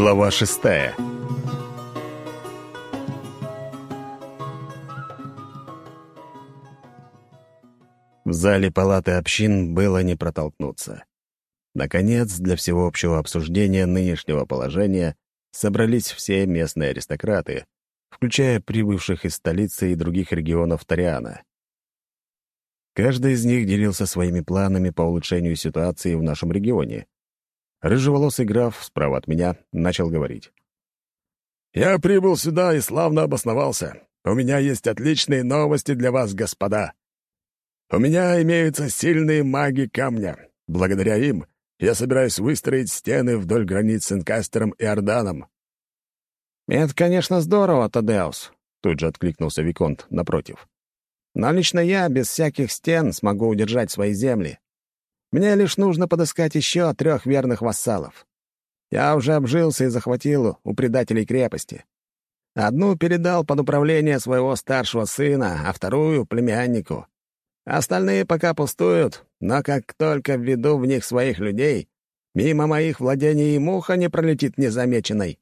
Глава шестая В зале палаты общин было не протолкнуться. Наконец, для всеобщего обсуждения нынешнего положения собрались все местные аристократы, включая прибывших из столицы и других регионов Ториана. Каждый из них делился своими планами по улучшению ситуации в нашем регионе. Рыжеволосый граф справа от меня начал говорить. «Я прибыл сюда и славно обосновался. У меня есть отличные новости для вас, господа. У меня имеются сильные маги камня. Благодаря им я собираюсь выстроить стены вдоль границ с Инкастером и Орданом». «Это, конечно, здорово, Тадеус», — тут же откликнулся Виконт напротив. «Но лично я без всяких стен смогу удержать свои земли. Мне лишь нужно подыскать еще трех верных вассалов. Я уже обжился и захватил у предателей крепости. Одну передал под управление своего старшего сына, а вторую — племяннику. Остальные пока пустуют, но как только введу в них своих людей, мимо моих владений и муха не пролетит незамеченной.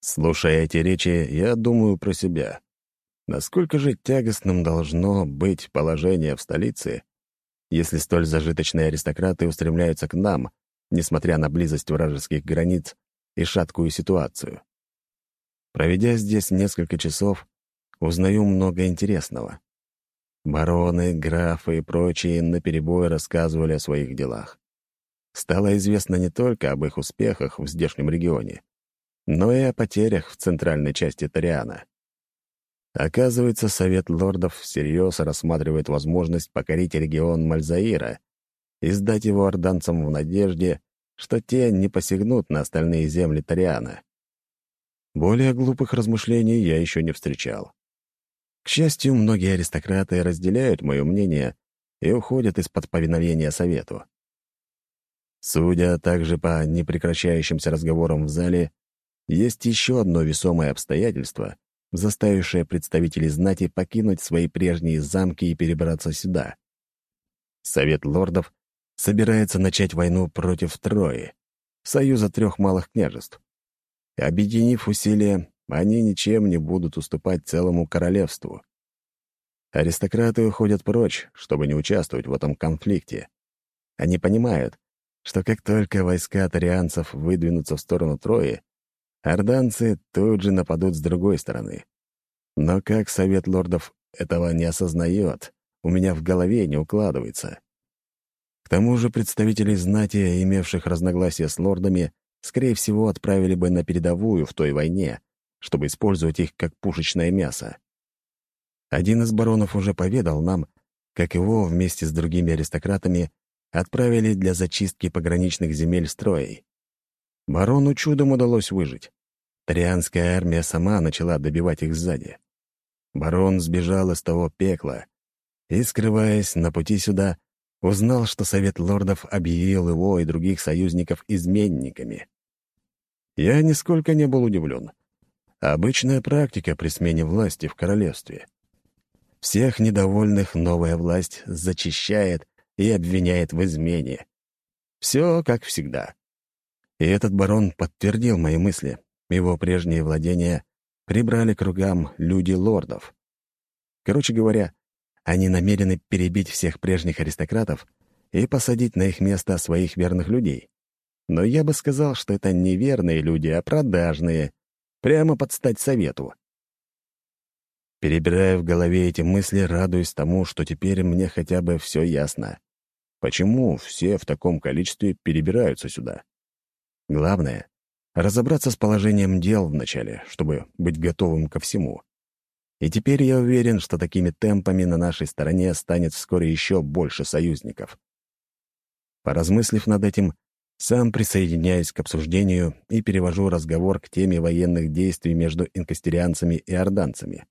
Слушая эти речи, я думаю про себя. Насколько же тягостным должно быть положение в столице, если столь зажиточные аристократы устремляются к нам, несмотря на близость вражеских границ и шаткую ситуацию. Проведя здесь несколько часов, узнаю много интересного. Бароны, графы и прочие наперебой рассказывали о своих делах. Стало известно не только об их успехах в здешнем регионе, но и о потерях в центральной части Ториана. Оказывается, Совет лордов всерьез рассматривает возможность покорить регион Мальзаира и сдать его орданцам в надежде, что те не посягнут на остальные земли Ториана. Более глупых размышлений я еще не встречал. К счастью, многие аристократы разделяют мое мнение и уходят из-под повиновения Совету. Судя также по непрекращающимся разговорам в зале, есть еще одно весомое обстоятельство, заставившее представителей знати покинуть свои прежние замки и перебраться сюда. Совет лордов собирается начать войну против Трои, союза трех малых княжеств. Объединив усилия, они ничем не будут уступать целому королевству. Аристократы уходят прочь, чтобы не участвовать в этом конфликте. Они понимают, что как только войска тарианцев выдвинутся в сторону Трои, орданцы тут же нападут с другой стороны. Но как Совет лордов этого не осознает, у меня в голове не укладывается. К тому же представители знати, имевших разногласия с лордами, скорее всего, отправили бы на передовую в той войне, чтобы использовать их как пушечное мясо. Один из баронов уже поведал нам, как его вместе с другими аристократами отправили для зачистки пограничных земель строей. Барону чудом удалось выжить. Трианская армия сама начала добивать их сзади. Барон сбежал из того пекла и, скрываясь на пути сюда, узнал, что Совет Лордов объявил его и других союзников изменниками. Я нисколько не был удивлен. Обычная практика при смене власти в королевстве. Всех недовольных новая власть зачищает и обвиняет в измене. Все как всегда. И этот барон подтвердил мои мысли. Его прежние владения прибрали к кругам люди лордов. Короче говоря, они намерены перебить всех прежних аристократов и посадить на их место своих верных людей. Но я бы сказал, что это не верные люди, а продажные, Прямо под стать совету. Перебирая в голове эти мысли, радуюсь тому, что теперь мне хотя бы все ясно. Почему все в таком количестве перебираются сюда? Главное — разобраться с положением дел вначале, чтобы быть готовым ко всему. И теперь я уверен, что такими темпами на нашей стороне станет вскоре еще больше союзников. Поразмыслив над этим, сам присоединяюсь к обсуждению и перевожу разговор к теме военных действий между инкастерианцами и орданцами.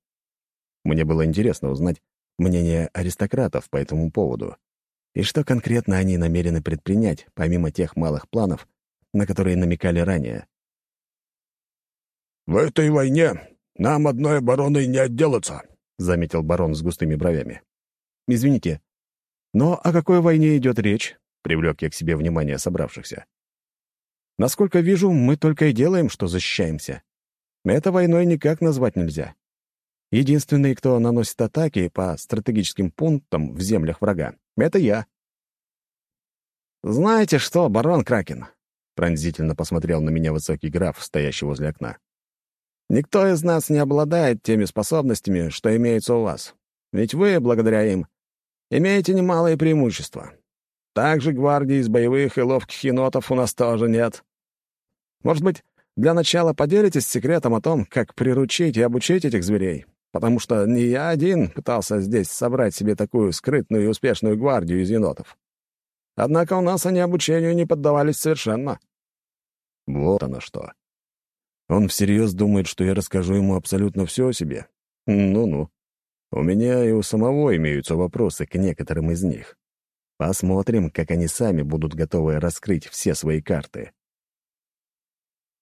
Мне было интересно узнать мнение аристократов по этому поводу и что конкретно они намерены предпринять, помимо тех малых планов, на которые намекали ранее. «В этой войне нам одной обороной не отделаться», — заметил барон с густыми бровями. «Извините, но о какой войне идет речь?» привлек я к себе внимание собравшихся. Насколько вижу, мы только и делаем, что защищаемся. Это войной никак назвать нельзя. Единственный, кто наносит атаки по стратегическим пунктам в землях врага, — это я. «Знаете что, барон Кракен?» — пронзительно посмотрел на меня высокий граф, стоящий возле окна. «Никто из нас не обладает теми способностями, что имеются у вас. Ведь вы, благодаря им, имеете немалые преимущества. Также гвардии из боевых и ловких енотов у нас тоже нет. Может быть, для начала поделитесь секретом о том, как приручить и обучить этих зверей, потому что не я один пытался здесь собрать себе такую скрытную и успешную гвардию из енотов. Однако у нас они обучению не поддавались совершенно. Вот оно что. Он всерьез думает, что я расскажу ему абсолютно все о себе. Ну-ну. У меня и у самого имеются вопросы к некоторым из них. Посмотрим, как они сами будут готовы раскрыть все свои карты.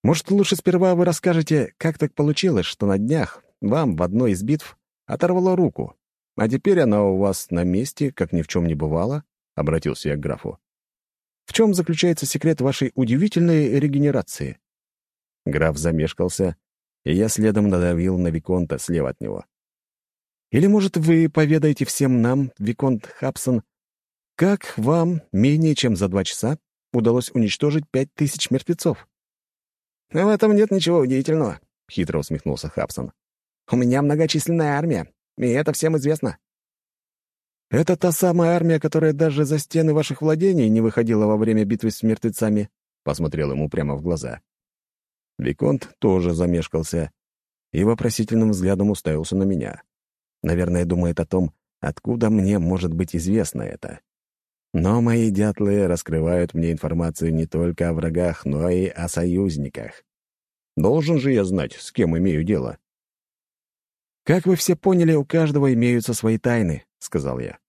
Может, лучше сперва вы расскажете, как так получилось, что на днях вам в одной из битв оторвало руку, а теперь она у вас на месте, как ни в чем не бывало? — обратился я к графу. «В чем заключается секрет вашей удивительной регенерации?» Граф замешкался, и я следом надавил на Виконта слева от него. «Или, может, вы поведаете всем нам, Виконт Хабсон, как вам менее чем за два часа удалось уничтожить пять тысяч мертвецов?» «В этом нет ничего удивительного», — хитро усмехнулся Хабсон. «У меня многочисленная армия, и это всем известно. «Это та самая армия, которая даже за стены ваших владений не выходила во время битвы с мертвецами», — посмотрел ему прямо в глаза. Виконт тоже замешкался и вопросительным взглядом уставился на меня. Наверное, думает о том, откуда мне может быть известно это. Но мои дятлы раскрывают мне информацию не только о врагах, но и о союзниках. Должен же я знать, с кем имею дело. «Как вы все поняли, у каждого имеются свои тайны», — сказал я.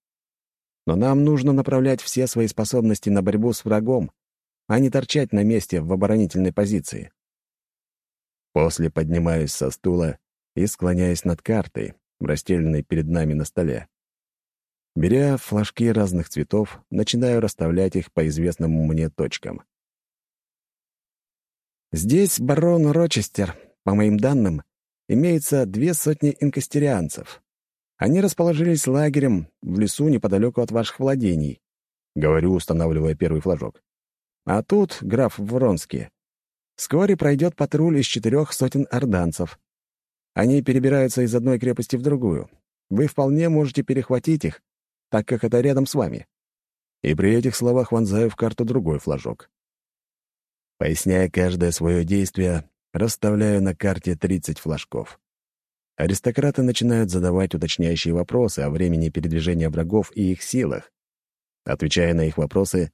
Но нам нужно направлять все свои способности на борьбу с врагом, а не торчать на месте в оборонительной позиции. После поднимаюсь со стула и склоняюсь над картой, расстеленной перед нами на столе. Беря флажки разных цветов, начинаю расставлять их по известным мне точкам. Здесь барон Рочестер, по моим данным, имеется две сотни инкастерианцев. Они расположились лагерем в лесу неподалеку от ваших владений», — говорю, устанавливая первый флажок. «А тут, граф Вронский, вскоре пройдет патруль из четырех сотен орданцев. Они перебираются из одной крепости в другую. Вы вполне можете перехватить их, так как это рядом с вами». И при этих словах вонзаю в карту другой флажок. Поясняя каждое свое действие, расставляю на карте 30 флажков. Аристократы начинают задавать уточняющие вопросы о времени передвижения врагов и их силах. Отвечая на их вопросы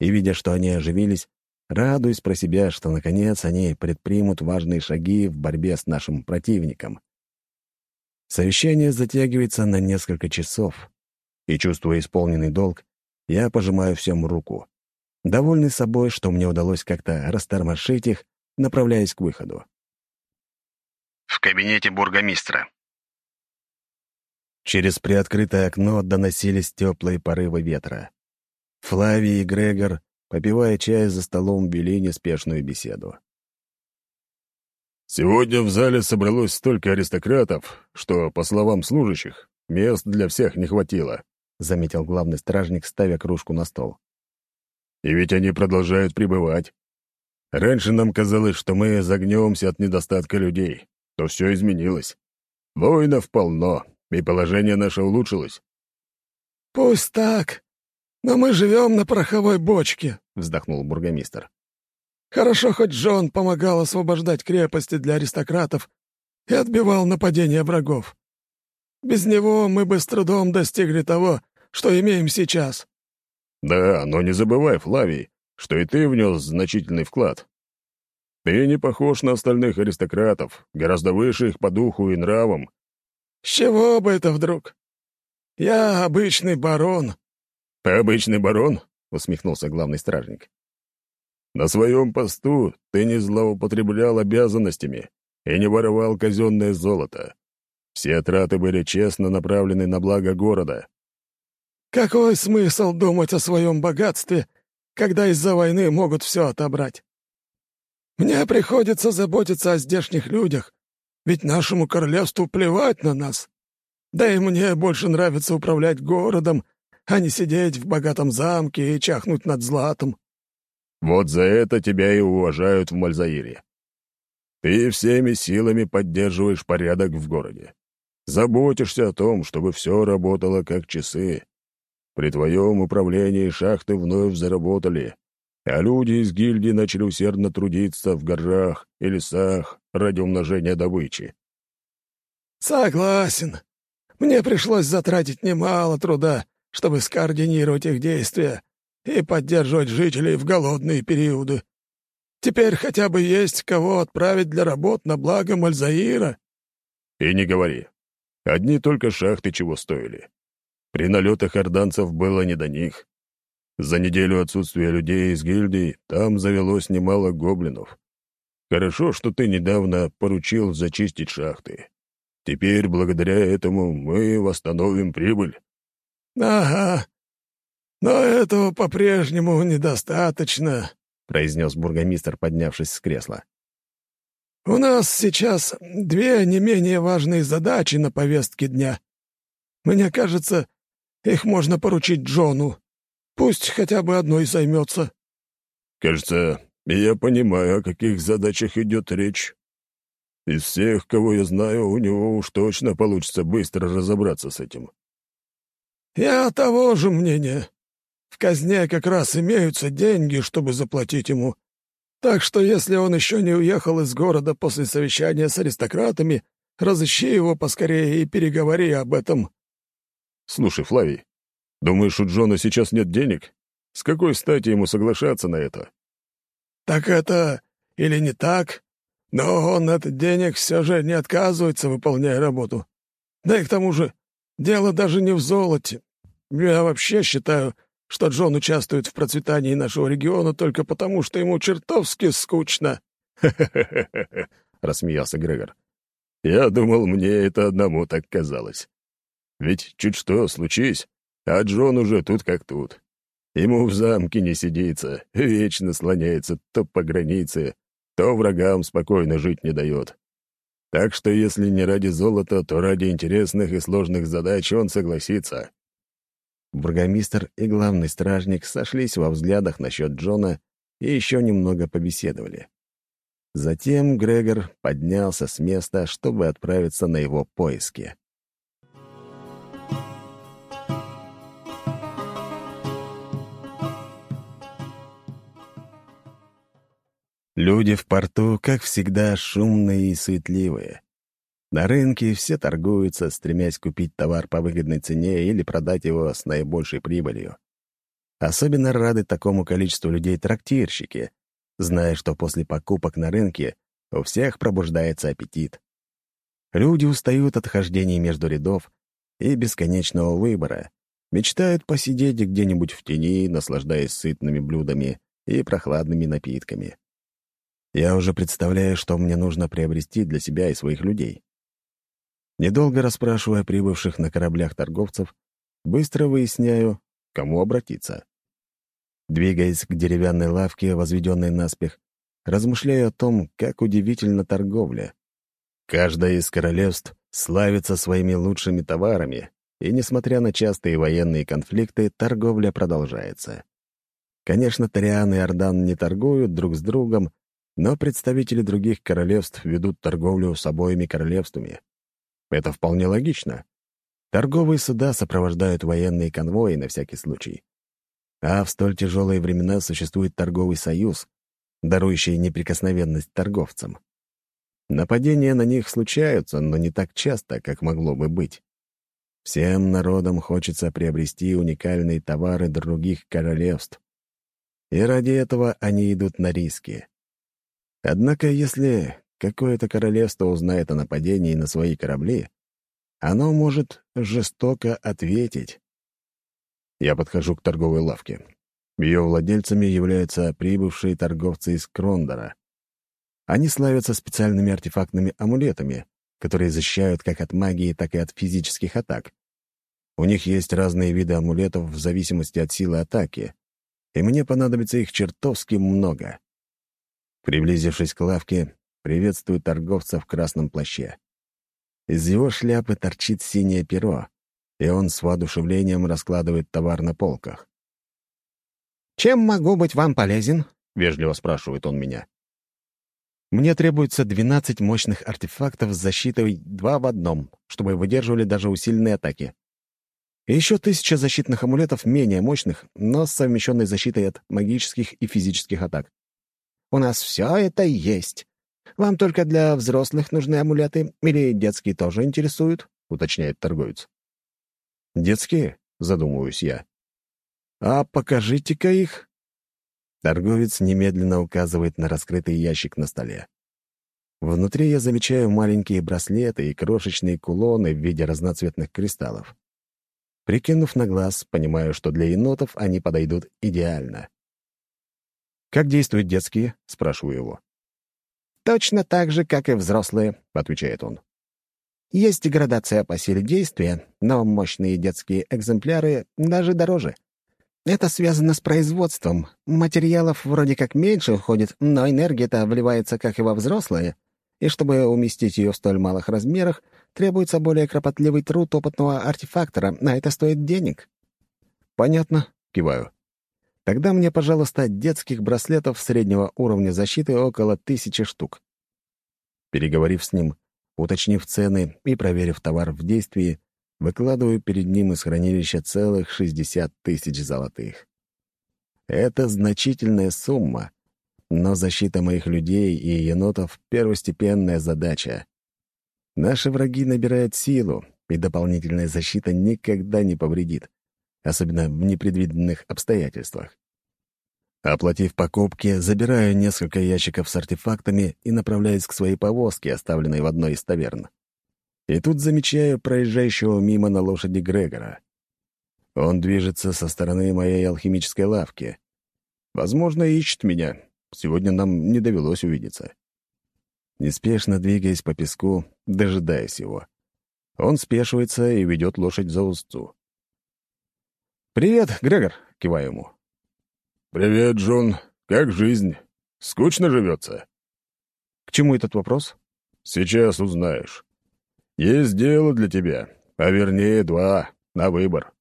и видя, что они оживились, радуюсь про себя, что, наконец, они предпримут важные шаги в борьбе с нашим противником. Совещание затягивается на несколько часов, и, чувствуя исполненный долг, я пожимаю всем руку. Довольный собой, что мне удалось как-то растормошить их, направляясь к выходу в кабинете бургомистра. Через приоткрытое окно доносились теплые порывы ветра. Флавий и Грегор, попивая чай за столом, вели неспешную беседу. «Сегодня в зале собралось столько аристократов, что, по словам служащих, мест для всех не хватило», — заметил главный стражник, ставя кружку на стол. «И ведь они продолжают пребывать. Раньше нам казалось, что мы загнемся от недостатка людей, то все изменилось. Воинов полно, и положение наше улучшилось. «Пусть так, но мы живем на пороховой бочке», — вздохнул бургомистр. «Хорошо, хоть Джон помогал освобождать крепости для аристократов и отбивал нападения врагов. Без него мы бы с трудом достигли того, что имеем сейчас». «Да, но не забывай, Флавий, что и ты внес значительный вклад. Ты не похож на остальных аристократов, гораздо выше их по духу и нравам». «С чего бы это вдруг? Я обычный барон». «Ты обычный барон?» — усмехнулся главный стражник. «На своем посту ты не злоупотреблял обязанностями и не воровал казенное золото. Все траты были честно направлены на благо города». «Какой смысл думать о своем богатстве, когда из-за войны могут все отобрать? Мне приходится заботиться о здешних людях, ведь нашему королевству плевать на нас. Да и мне больше нравится управлять городом, а не сидеть в богатом замке и чахнуть над златом». «Вот за это тебя и уважают в Мальзаире. Ты всеми силами поддерживаешь порядок в городе. Заботишься о том, чтобы все работало как часы. При твоем управлении шахты вновь заработали, а люди из гильдии начали усердно трудиться в горах и лесах ради умножения добычи. «Согласен. Мне пришлось затратить немало труда, чтобы скоординировать их действия и поддерживать жителей в голодные периоды. Теперь хотя бы есть кого отправить для работ на благо Мальзаира». «И не говори. Одни только шахты чего стоили. При налетах орданцев было не до них. За неделю отсутствия людей из гильдии там завелось немало гоблинов. Хорошо, что ты недавно поручил зачистить шахты. Теперь, благодаря этому, мы восстановим прибыль». «Ага. Но этого по-прежнему недостаточно», — произнес бургомистр, поднявшись с кресла. У нас сейчас две не менее важные задачи на повестке дня. Мне кажется, их можно поручить Джону. Пусть хотя бы одной займется». «Кажется, я понимаю, о каких задачах идет речь. Из всех, кого я знаю, у него уж точно получится быстро разобраться с этим». «Я того же мнения. В казне как раз имеются деньги, чтобы заплатить ему. Так что если он еще не уехал из города после совещания с аристократами, разыщи его поскорее и переговори об этом». «Слушай, Флавий, думаешь, у Джона сейчас нет денег? С какой стати ему соглашаться на это?» «Так это или не так, но он от денег все же не отказывается, выполняя работу. Да и к тому же, дело даже не в золоте. Я вообще считаю, что Джон участвует в процветании нашего региона только потому, что ему чертовски скучно». «Ха-ха-ха-ха!» — рассмеялся Грегор. «Я думал, мне это одному так казалось. Ведь чуть что случись, а Джон уже тут как тут. Ему в замке не сидится, вечно слоняется то по границе, то врагам спокойно жить не дает. Так что если не ради золота, то ради интересных и сложных задач он согласится. Бургомистр и главный стражник сошлись во взглядах насчет Джона и еще немного побеседовали. Затем Грегор поднялся с места, чтобы отправиться на его поиски. Люди в порту, как всегда, шумные и суетливые. На рынке все торгуются, стремясь купить товар по выгодной цене или продать его с наибольшей прибылью. Особенно рады такому количеству людей трактирщики, зная, что после покупок на рынке у всех пробуждается аппетит. Люди устают от хождений между рядов и бесконечного выбора, мечтают посидеть где-нибудь в тени, наслаждаясь сытными блюдами и прохладными напитками. Я уже представляю, что мне нужно приобрести для себя и своих людей. Недолго расспрашивая прибывших на кораблях торговцев, быстро выясняю, кому обратиться. Двигаясь к деревянной лавке, возведенной наспех, размышляю о том, как удивительна торговля. Каждое из королевств славится своими лучшими товарами, и, несмотря на частые военные конфликты, торговля продолжается. Конечно, Ториан и Ордан не торгуют друг с другом, но представители других королевств ведут торговлю с обоими королевствами. Это вполне логично. Торговые суда сопровождают военные конвои на всякий случай. А в столь тяжелые времена существует торговый союз, дарующий неприкосновенность торговцам. Нападения на них случаются, но не так часто, как могло бы быть. Всем народам хочется приобрести уникальные товары других королевств. И ради этого они идут на риски. Однако, если какое-то королевство узнает о нападении на свои корабли, оно может жестоко ответить. Я подхожу к торговой лавке. Ее владельцами являются прибывшие торговцы из Крондора. Они славятся специальными артефактными амулетами, которые защищают как от магии, так и от физических атак. У них есть разные виды амулетов в зависимости от силы атаки, и мне понадобится их чертовски много. Приблизившись к лавке, приветствую торговца в красном плаще. Из его шляпы торчит синее перо, и он с воодушевлением раскладывает товар на полках. «Чем могу быть вам полезен?» — вежливо спрашивает он меня. «Мне требуется 12 мощных артефактов с защитой два в одном, чтобы выдерживали даже усиленные атаки. И еще тысяча защитных амулетов менее мощных, но с совмещенной защитой от магических и физических атак. У нас все это есть. Вам только для взрослых нужны амулеты или детские тоже интересуют?» — уточняет торговец. «Детские?» — задумываюсь я. «А покажите-ка их». Торговец немедленно указывает на раскрытый ящик на столе. Внутри я замечаю маленькие браслеты и крошечные кулоны в виде разноцветных кристаллов. Прикинув на глаз, понимаю, что для енотов они подойдут идеально. «Как действуют детские?» — спрашиваю его. «Точно так же, как и взрослые», — отвечает он. «Есть градация по силе действия, но мощные детские экземпляры даже дороже. Это связано с производством. Материалов вроде как меньше уходит, но энергия-то вливается, как и во взрослые, и чтобы уместить ее в столь малых размерах, требуется более кропотливый труд опытного артефактора, а это стоит денег». «Понятно», — киваю. Тогда мне, пожалуйста, детских браслетов среднего уровня защиты около тысячи штук. Переговорив с ним, уточнив цены и проверив товар в действии, выкладываю перед ним из хранилища целых 60 тысяч золотых. Это значительная сумма, но защита моих людей и енотов — первостепенная задача. Наши враги набирают силу, и дополнительная защита никогда не повредит особенно в непредвиденных обстоятельствах. Оплатив покупки, забираю несколько ящиков с артефактами и направляюсь к своей повозке, оставленной в одной из таверн. И тут замечаю проезжающего мимо на лошади Грегора. Он движется со стороны моей алхимической лавки. Возможно, ищет меня. Сегодня нам не довелось увидеться. Неспешно двигаясь по песку, дожидаясь его. Он спешивается и ведет лошадь за узцу. «Привет, Грегор!» — киваю ему. «Привет, Джон. Как жизнь? Скучно живется?» «К чему этот вопрос?» «Сейчас узнаешь. Есть дело для тебя, а вернее два, на выбор.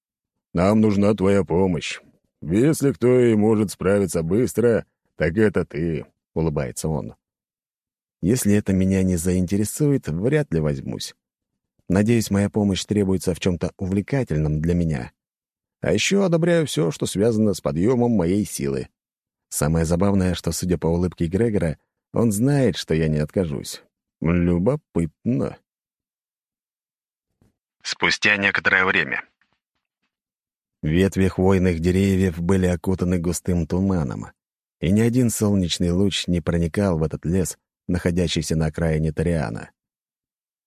Нам нужна твоя помощь. Если кто и может справиться быстро, так это ты», — улыбается он. «Если это меня не заинтересует, вряд ли возьмусь. Надеюсь, моя помощь требуется в чем-то увлекательном для меня. А еще одобряю все, что связано с подъемом моей силы. Самое забавное, что, судя по улыбке Грегора, он знает, что я не откажусь. Любопытно. Спустя некоторое время. Ветви хвойных деревьев были окутаны густым туманом, и ни один солнечный луч не проникал в этот лес, находящийся на окраине Ториана.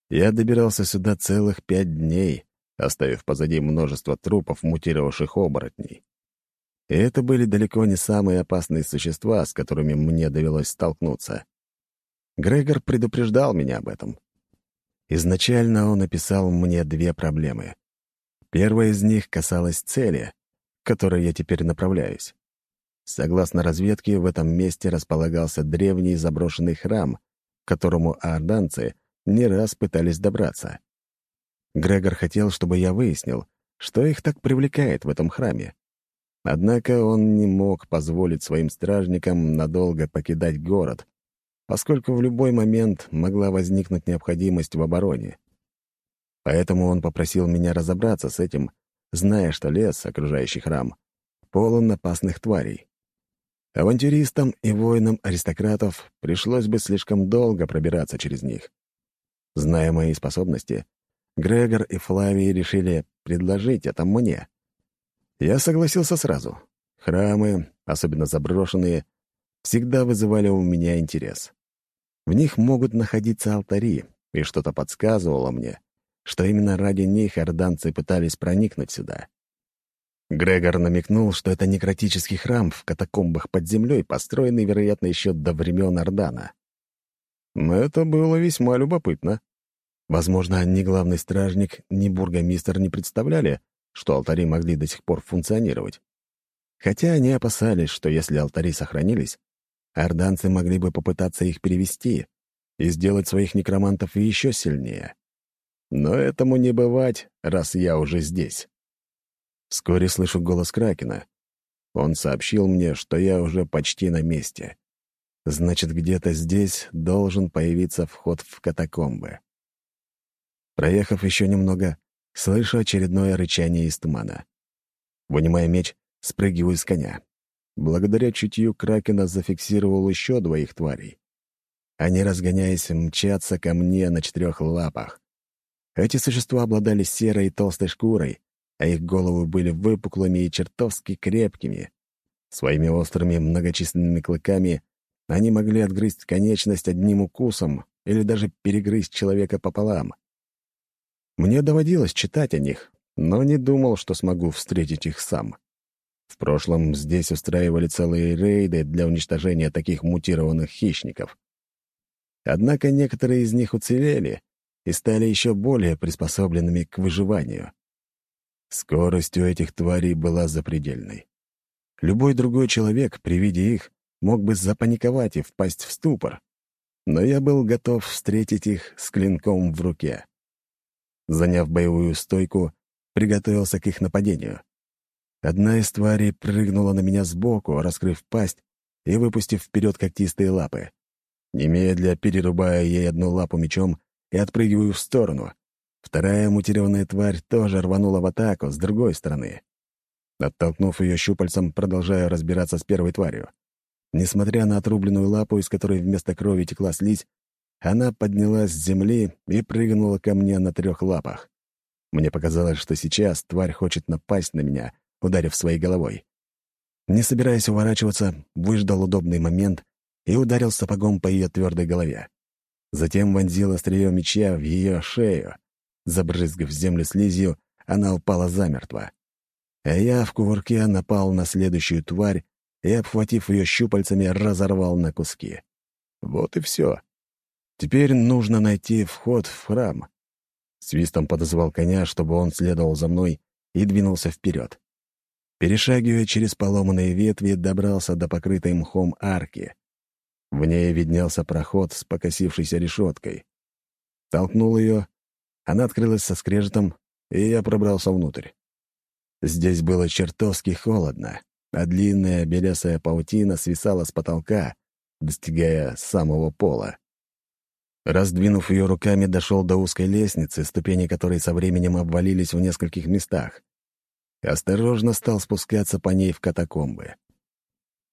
Я добирался сюда целых пять дней, оставив позади множество трупов мутировавших оборотней. И это были далеко не самые опасные существа, с которыми мне довелось столкнуться. Грегор предупреждал меня об этом. Изначально он описал мне две проблемы. Первая из них касалась цели, к которой я теперь направляюсь. Согласно разведке, в этом месте располагался древний заброшенный храм, к которому орданцы не раз пытались добраться. Грегор хотел, чтобы я выяснил, что их так привлекает в этом храме. Однако он не мог позволить своим стражникам надолго покидать город, поскольку в любой момент могла возникнуть необходимость в обороне. Поэтому он попросил меня разобраться с этим, зная, что лес, окружающий храм, полон опасных тварей. Авантюристам и воинам аристократов пришлось бы слишком долго пробираться через них. Зная мои способности, Грегор и Флавий решили предложить это мне. Я согласился сразу. Храмы, особенно заброшенные, всегда вызывали у меня интерес. В них могут находиться алтари, и что-то подсказывало мне, что именно ради них орданцы пытались проникнуть сюда. Грегор намекнул, что это некротический храм в катакомбах под землей, построенный, вероятно, еще до времен Ордана. Это было весьма любопытно. Возможно, ни главный стражник, ни бургомистр не представляли, что алтари могли до сих пор функционировать. Хотя они опасались, что если алтари сохранились, орданцы могли бы попытаться их перевести и сделать своих некромантов еще сильнее. Но этому не бывать, раз я уже здесь. Вскоре слышу голос Кракена. Он сообщил мне, что я уже почти на месте. Значит, где-то здесь должен появиться вход в катакомбы. Проехав еще немного, слышу очередное рычание из тумана. Вынимая меч, спрыгиваю с коня. Благодаря чутью Кракена зафиксировал еще двоих тварей. Они, разгоняясь, мчатся ко мне на четырех лапах. Эти существа обладали серой и толстой шкурой, а их головы были выпуклыми и чертовски крепкими. Своими острыми многочисленными клыками они могли отгрызть конечность одним укусом или даже перегрызть человека пополам. Мне доводилось читать о них, но не думал, что смогу встретить их сам. В прошлом здесь устраивали целые рейды для уничтожения таких мутированных хищников. Однако некоторые из них уцелели и стали еще более приспособленными к выживанию. Скорость у этих тварей была запредельной. Любой другой человек при виде их мог бы запаниковать и впасть в ступор. Но я был готов встретить их с клинком в руке. Заняв боевую стойку, приготовился к их нападению. Одна из тварей прыгнула на меня сбоку, раскрыв пасть и выпустив вперед когтистые лапы. Немедля перерубая ей одну лапу мечом и отпрыгиваю в сторону. Вторая мутированная тварь тоже рванула в атаку с другой стороны. Оттолкнув ее щупальцем, продолжаю разбираться с первой тварью. Несмотря на отрубленную лапу, из которой вместо крови текла слизь, она поднялась с земли и прыгнула ко мне на трех лапах. Мне показалось, что сейчас тварь хочет напасть на меня, ударив своей головой. Не собираясь уворачиваться, выждал удобный момент и ударил сапогом по ее твердой голове. Затем вонзил острие меча в ее шею. Забрызгав землю слизью, она упала замертво. А я в кувырке напал на следующую тварь и, обхватив ее щупальцами, разорвал на куски. Вот и все. Теперь нужно найти вход в храм. Свистом подозвал коня, чтобы он следовал за мной, и двинулся вперед. Перешагивая через поломанные ветви, добрался до покрытой мхом арки. В ней виднелся проход с покосившейся решеткой. Толкнул ее, она открылась со скрежетом, и я пробрался внутрь. Здесь было чертовски холодно а длинная белесая паутина свисала с потолка, достигая самого пола. Раздвинув ее руками, дошел до узкой лестницы, ступени которой со временем обвалились в нескольких местах. Осторожно стал спускаться по ней в катакомбы.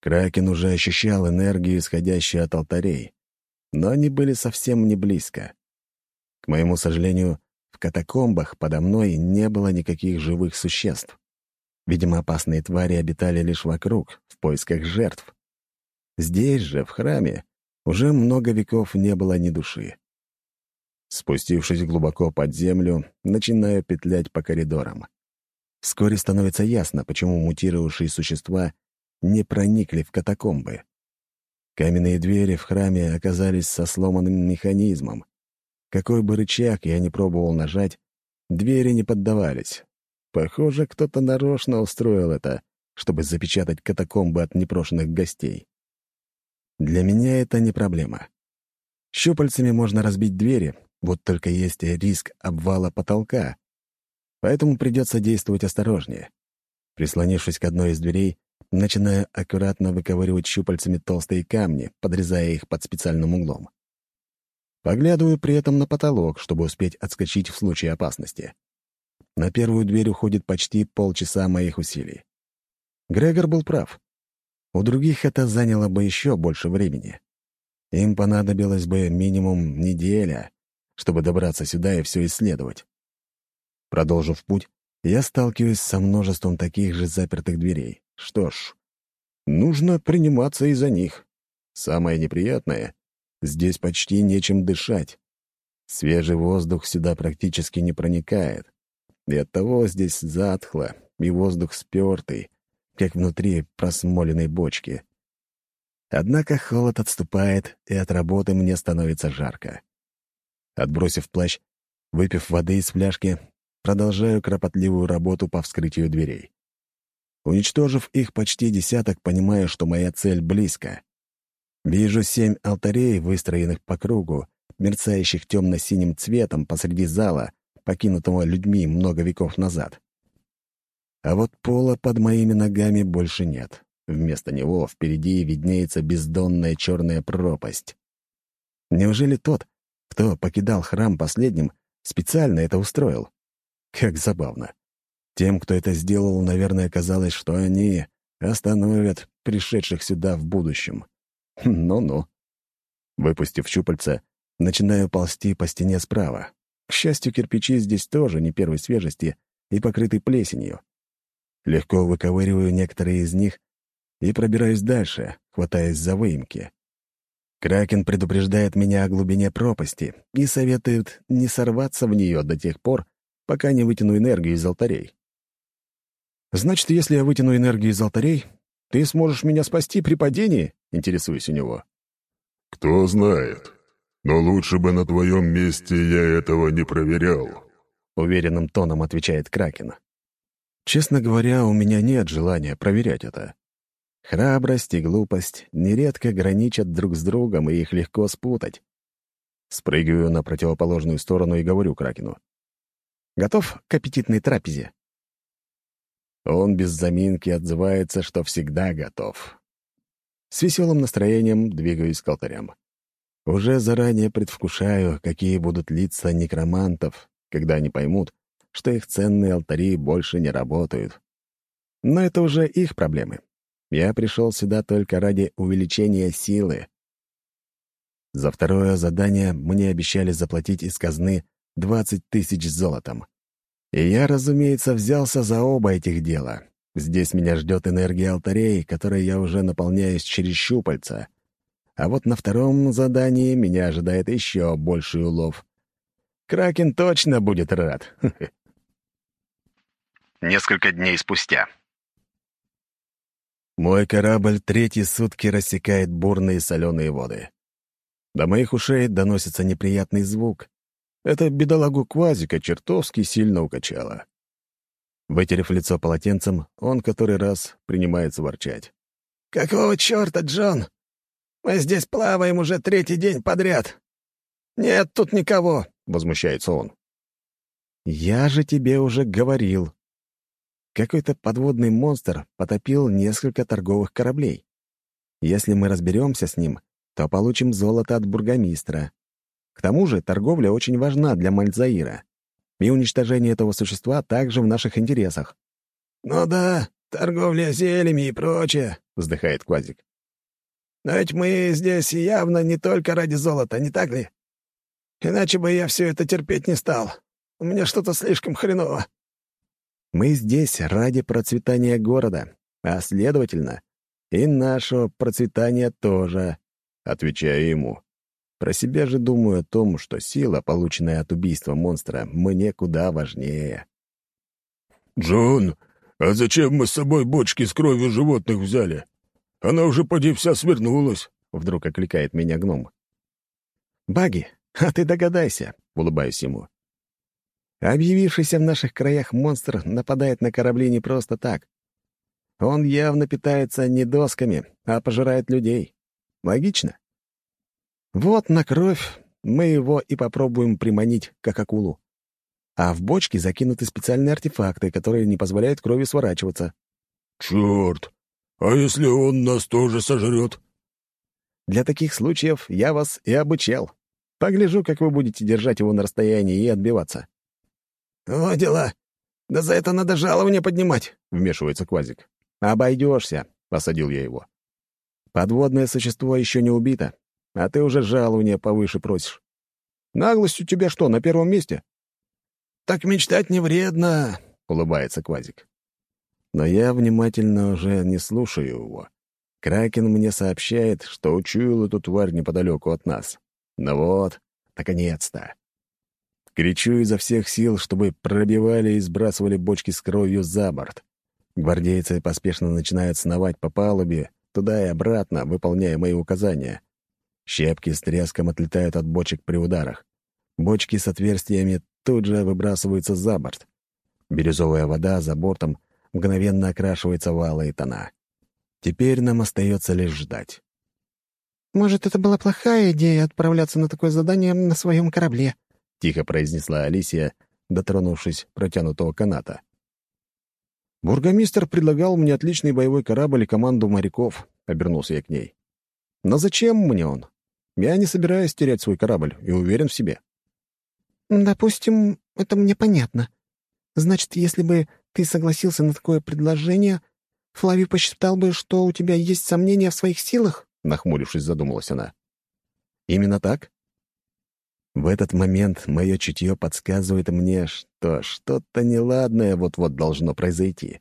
Кракен уже ощущал энергию, исходящую от алтарей, но они были совсем не близко. К моему сожалению, в катакомбах подо мной не было никаких живых существ. Видимо, опасные твари обитали лишь вокруг, в поисках жертв. Здесь же, в храме, уже много веков не было ни души. Спустившись глубоко под землю, начинаю петлять по коридорам. Вскоре становится ясно, почему мутировавшие существа не проникли в катакомбы. Каменные двери в храме оказались со сломанным механизмом. Какой бы рычаг я ни пробовал нажать, двери не поддавались, Похоже, кто-то нарочно устроил это, чтобы запечатать катакомбы от непрошенных гостей. Для меня это не проблема. Щупальцами можно разбить двери, вот только есть риск обвала потолка. Поэтому придется действовать осторожнее. Прислонившись к одной из дверей, начинаю аккуратно выковыривать щупальцами толстые камни, подрезая их под специальным углом. Поглядываю при этом на потолок, чтобы успеть отскочить в случае опасности. На первую дверь уходит почти полчаса моих усилий. Грегор был прав. У других это заняло бы еще больше времени. Им понадобилось бы минимум неделя, чтобы добраться сюда и все исследовать. Продолжив путь, я сталкиваюсь со множеством таких же запертых дверей. Что ж, нужно приниматься и за них. Самое неприятное — здесь почти нечем дышать. Свежий воздух сюда практически не проникает, и оттого здесь затхло, и воздух спёртый, как внутри просмоленной бочки. Однако холод отступает, и от работы мне становится жарко. Отбросив плащ, выпив воды из фляжки, продолжаю кропотливую работу по вскрытию дверей. Уничтожив их почти десяток, понимаю, что моя цель близко. Вижу семь алтарей, выстроенных по кругу, мерцающих темно-синим цветом посреди зала, покинутого людьми много веков назад. А вот пола под моими ногами больше нет. Вместо него впереди виднеется бездонная черная пропасть. Неужели тот, кто покидал храм последним, специально это устроил? Как забавно. Тем, кто это сделал, наверное, казалось, что они остановят пришедших сюда в будущем. Ну-ну. Выпустив щупальца, начинаю ползти по стене справа. К счастью, кирпичи здесь тоже не первой свежести и покрыты плесенью. Легко выковыриваю некоторые из них и пробираюсь дальше, хватаясь за выемки. Кракен предупреждает меня о глубине пропасти и советует не сорваться в нее до тех пор, пока не вытяну энергию из алтарей. «Значит, если я вытяну энергию из алтарей, ты сможешь меня спасти при падении?» — интересуюсь у него. «Кто знает. Но лучше бы на твоем месте я этого не проверял», — уверенным тоном отвечает Кракен. «Честно говоря, у меня нет желания проверять это. Храбрость и глупость нередко граничат друг с другом, и их легко спутать. Спрыгиваю на противоположную сторону и говорю Кракену. «Готов к аппетитной трапезе?» Он без заминки отзывается, что всегда готов. С веселым настроением двигаюсь к алтарям. Уже заранее предвкушаю, какие будут лица некромантов, когда они поймут, что их ценные алтари больше не работают. Но это уже их проблемы. Я пришел сюда только ради увеличения силы. За второе задание мне обещали заплатить из казны 20 тысяч золотом. И я, разумеется, взялся за оба этих дела. Здесь меня ждет энергия алтарей, которой я уже наполняюсь через щупальца. А вот на втором задании меня ожидает еще больший улов. Кракен точно будет рад. Несколько дней спустя. Мой корабль третьи сутки рассекает бурные соленые воды. До моих ушей доносится неприятный звук, это бедолагу Квазика чертовски сильно укачало. Вытерев лицо полотенцем, он который раз принимается ворчать. «Какого черта, Джон? Мы здесь плаваем уже третий день подряд. Нет тут никого», — возмущается он. «Я же тебе уже говорил. Какой-то подводный монстр потопил несколько торговых кораблей. Если мы разберемся с ним, то получим золото от бургомистра. К тому же торговля очень важна для Мальзаира, и уничтожение этого существа также в наших интересах. «Ну да, торговля зельями и прочее», — вздыхает Квазик. «Но ведь мы здесь явно не только ради золота, не так ли? Иначе бы я все это терпеть не стал. У меня что-то слишком хреново». «Мы здесь ради процветания города, а, следовательно, и нашего процветания тоже», — отвечаю ему. Про себя же думаю о том, что сила, полученная от убийства монстра, мне куда важнее. «Джон, а зачем мы с собой бочки с кровью животных взяли? Она уже поди вся свернулась», — вдруг окликает меня гном. «Баги, а ты догадайся», — улыбаюсь ему. Объявившийся в наших краях монстр нападает на корабли не просто так. Он явно питается не досками, а пожирает людей. Логично? Вот на кровь мы его и попробуем приманить, как акулу. А в бочке закинуты специальные артефакты, которые не позволяют крови сворачиваться. «Черт! А если он нас тоже сожрет?» Для таких случаев я вас и обучал. Погляжу, как вы будете держать его на расстоянии и отбиваться. «О, дела! Да за это надо жалование поднимать!» — вмешивается Квазик. «Обойдешься», — посадил я его. «Подводное существо еще не убито, а ты уже жалование повыше просишь. Наглость у тебя что, на первом месте?» «Так мечтать не вредно», — улыбается Квазик. Но я внимательно уже не слушаю его. Кракен мне сообщает, что учуял эту тварь неподалеку от нас. Ну вот, наконец-то. Кричу изо всех сил, чтобы пробивали и сбрасывали бочки с кровью за борт. Гвардейцы поспешно начинают сновать по палубе, туда и обратно, выполняя мои указания. Щепки с треском отлетают от бочек при ударах. Бочки с отверстиями тут же выбрасываются за борт. Бирюзовая вода за бортом мгновенно окрашивается в алые тона. Теперь нам остается лишь ждать. «Может, это была плохая идея отправляться на такое задание на своем корабле?» — тихо произнесла Алисия, дотронувшись протянутого каната. «Бургомистр предлагал мне отличный боевой корабль и команду моряков», — обернулся я к ней. «Но зачем мне он? Я не собираюсь терять свой корабль и уверен в себе». «Допустим, это мне понятно. Значит, если бы ты согласился на такое предложение, Флави посчитал бы, что у тебя есть сомнения в своих силах?» — нахмурившись, задумалась она. «Именно так?» В этот момент мое чутье подсказывает мне, что что-то неладное вот-вот должно произойти.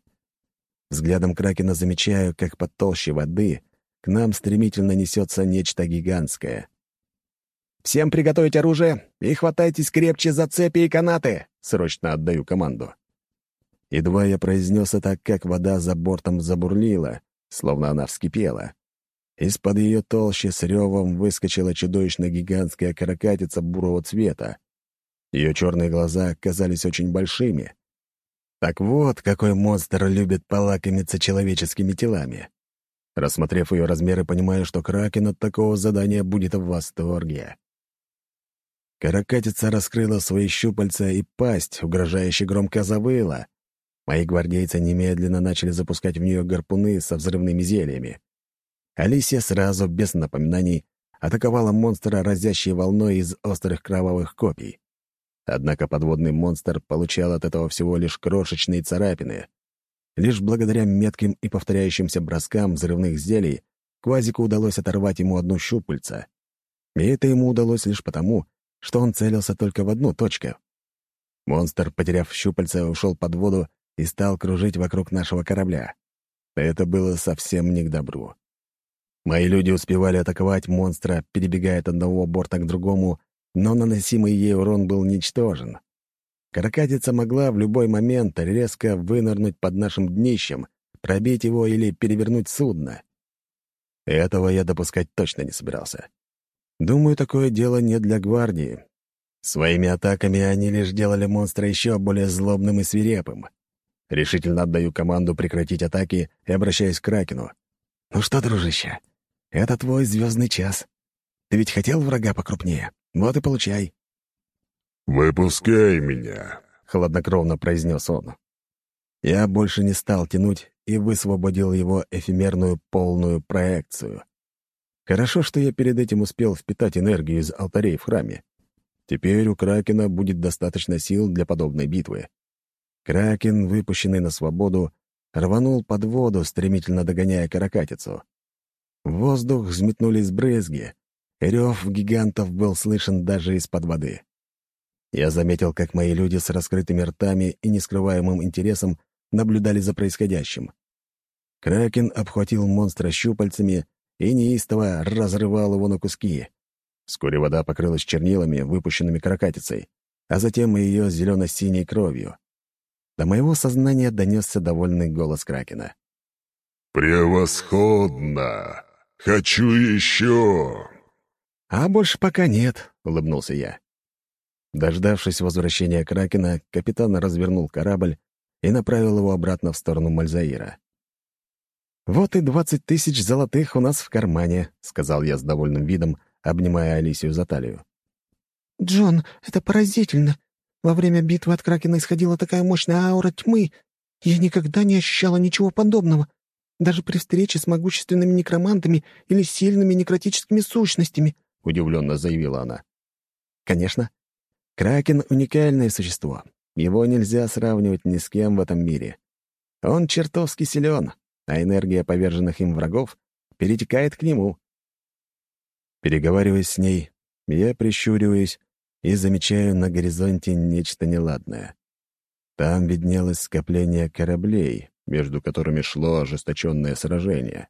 Взглядом Кракена замечаю, как под толще воды к нам стремительно несется нечто гигантское. «Всем приготовить оружие и хватайтесь крепче за цепи и канаты!» — срочно отдаю команду. Едва я произнес это, как вода за бортом забурлила, словно она вскипела. Из-под ее толщи с ревом выскочила чудовищно гигантская каракатица бурого цвета. Ее черные глаза казались очень большими. Так вот, какой монстр любит полакомиться человеческими телами. Рассмотрев ее размеры, понимаю, что Кракен от такого задания будет в восторге. Каракатица раскрыла свои щупальца и пасть, угрожающе громко завыла. Мои гвардейцы немедленно начали запускать в нее гарпуны со взрывными зельями. Алисия сразу, без напоминаний, атаковала монстра, разящей волной из острых кровавых копий. Однако подводный монстр получал от этого всего лишь крошечные царапины. Лишь благодаря метким и повторяющимся броскам взрывных зелий Квазику удалось оторвать ему одну щупальца. И это ему удалось лишь потому, что он целился только в одну точку. Монстр, потеряв щупальца, ушел под воду и стал кружить вокруг нашего корабля. Это было совсем не к добру. Мои люди успевали атаковать монстра, перебегая от одного борта к другому, но наносимый ей урон был ничтожен. Каракатица могла в любой момент резко вынырнуть под нашим днищем, пробить его или перевернуть судно. Этого я допускать точно не собирался. Думаю, такое дело не для гвардии. Своими атаками они лишь делали монстра еще более злобным и свирепым. Решительно отдаю команду прекратить атаки и обращаюсь к Кракену. «Ну что, дружище, это твой звездный час. Ты ведь хотел врага покрупнее. Вот и получай». «Выпускай меня», — хладнокровно произнес он. Я больше не стал тянуть и высвободил его эфемерную полную проекцию. Хорошо, что я перед этим успел впитать энергию из алтарей в храме. Теперь у Кракена будет достаточно сил для подобной битвы. Кракен, выпущенный на свободу, рванул под воду, стремительно догоняя каракатицу. Воздух взметнулись брызги. Рев гигантов был слышен даже из-под воды. Я заметил, как мои люди с раскрытыми ртами и нескрываемым интересом наблюдали за происходящим. Кракен обхватил монстра щупальцами и неистово разрывал его на куски. Вскоре вода покрылась чернилами, выпущенными каракатицей, а затем и ее зелено-синей кровью. До моего сознания донесся довольный голос Кракена. «Превосходно! Хочу еще!» «А больше пока нет», — улыбнулся я. Дождавшись возвращения Кракена, капитан развернул корабль и направил его обратно в сторону Мальзаира. «Вот и двадцать тысяч золотых у нас в кармане», — сказал я с довольным видом, обнимая Алисию за талию. «Джон, это поразительно. Во время битвы от Кракена исходила такая мощная аура тьмы. Я никогда не ощущала ничего подобного даже при встрече с могущественными некромантами или сильными некротическими сущностями», — удивленно заявила она. «Конечно. Кракен — уникальное существо. Его нельзя сравнивать ни с кем в этом мире. Он чертовски силен, а энергия поверженных им врагов перетекает к нему». Переговариваясь с ней, я прищуриваюсь и замечаю на горизонте нечто неладное. Там виднелось скопление кораблей, между которыми шло ожесточенное сражение.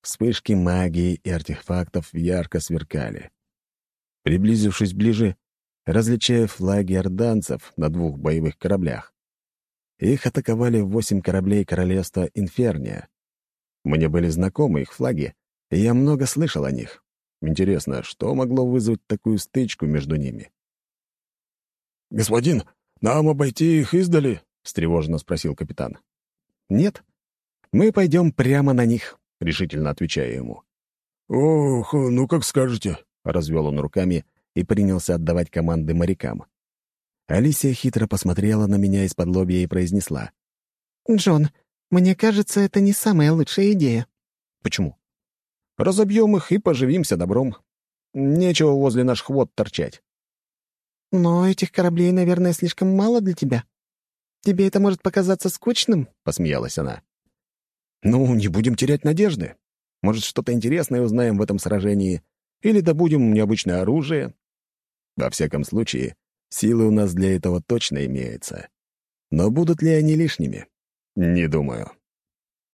Вспышки магии и артефактов ярко сверкали. Приблизившись ближе, различая флаги орданцев на двух боевых кораблях. Их атаковали восемь кораблей королевства Инферния. Мне были знакомы их флаги, и я много слышал о них. Интересно, что могло вызвать такую стычку между ними? «Господин, нам обойти их издали?» — встревоженно спросил капитан. «Нет, мы пойдем прямо на них», — решительно отвечаю ему. «Ох, ну как скажете», — развел он руками и принялся отдавать команды морякам. Алисия хитро посмотрела на меня из-под лобья и произнесла. «Джон, мне кажется, это не самая лучшая идея». «Почему?» «Разобьем их и поживимся добром. Нечего возле наших вод торчать». «Но этих кораблей, наверное, слишком мало для тебя. Тебе это может показаться скучным?» — посмеялась она. «Ну, не будем терять надежды. Может, что-то интересное узнаем в этом сражении, или добудем необычное оружие. Во всяком случае, силы у нас для этого точно имеются. Но будут ли они лишними? Не думаю.